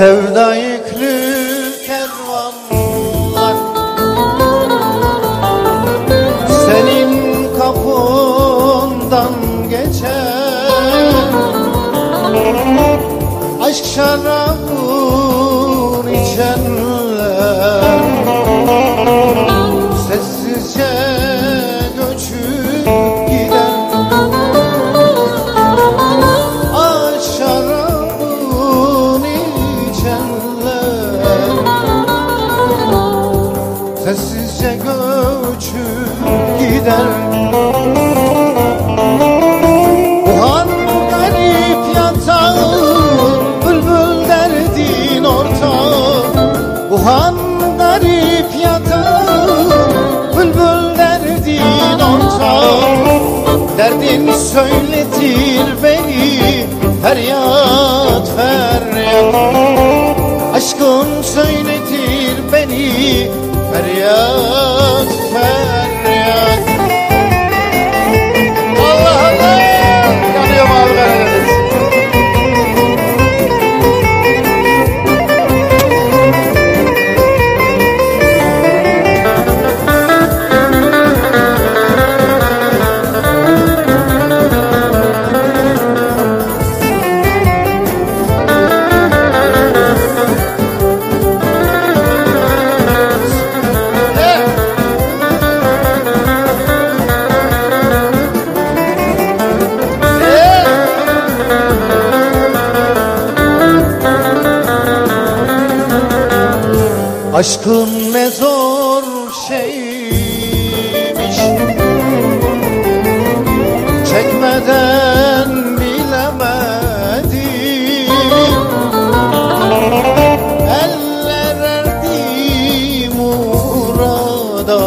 Sevda yüklü kervanlar. Senin kapından geçer. Aşk şarabın içenler Sessizce Sessizce göçüp gider Bu han garip yatağı Bülbül derdin ortağı. Bu han garip yatağı Bülbül derdin ortağı. Derdin söyletir beni Feryat feryat. Aşkın söyletir beni Feryat Aşkın ne zor şeymiş. Çekmeden bilemedim. Eller erdi murada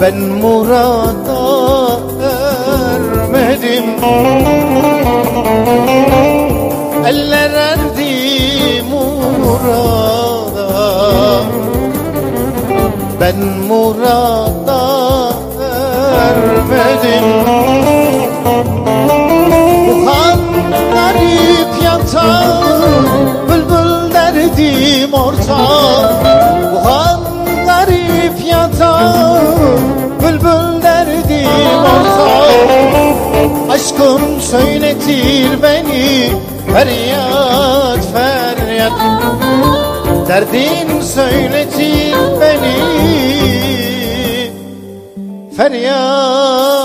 Ben murada ermedim Ben murada ermedim Bu han garip yatağı Bülbül derdim ortağı Bu han garip yatağı Bülbül derdim ortağı Aşkın söyletir beni Feryat feryat Derdin söyletir beni. Feryat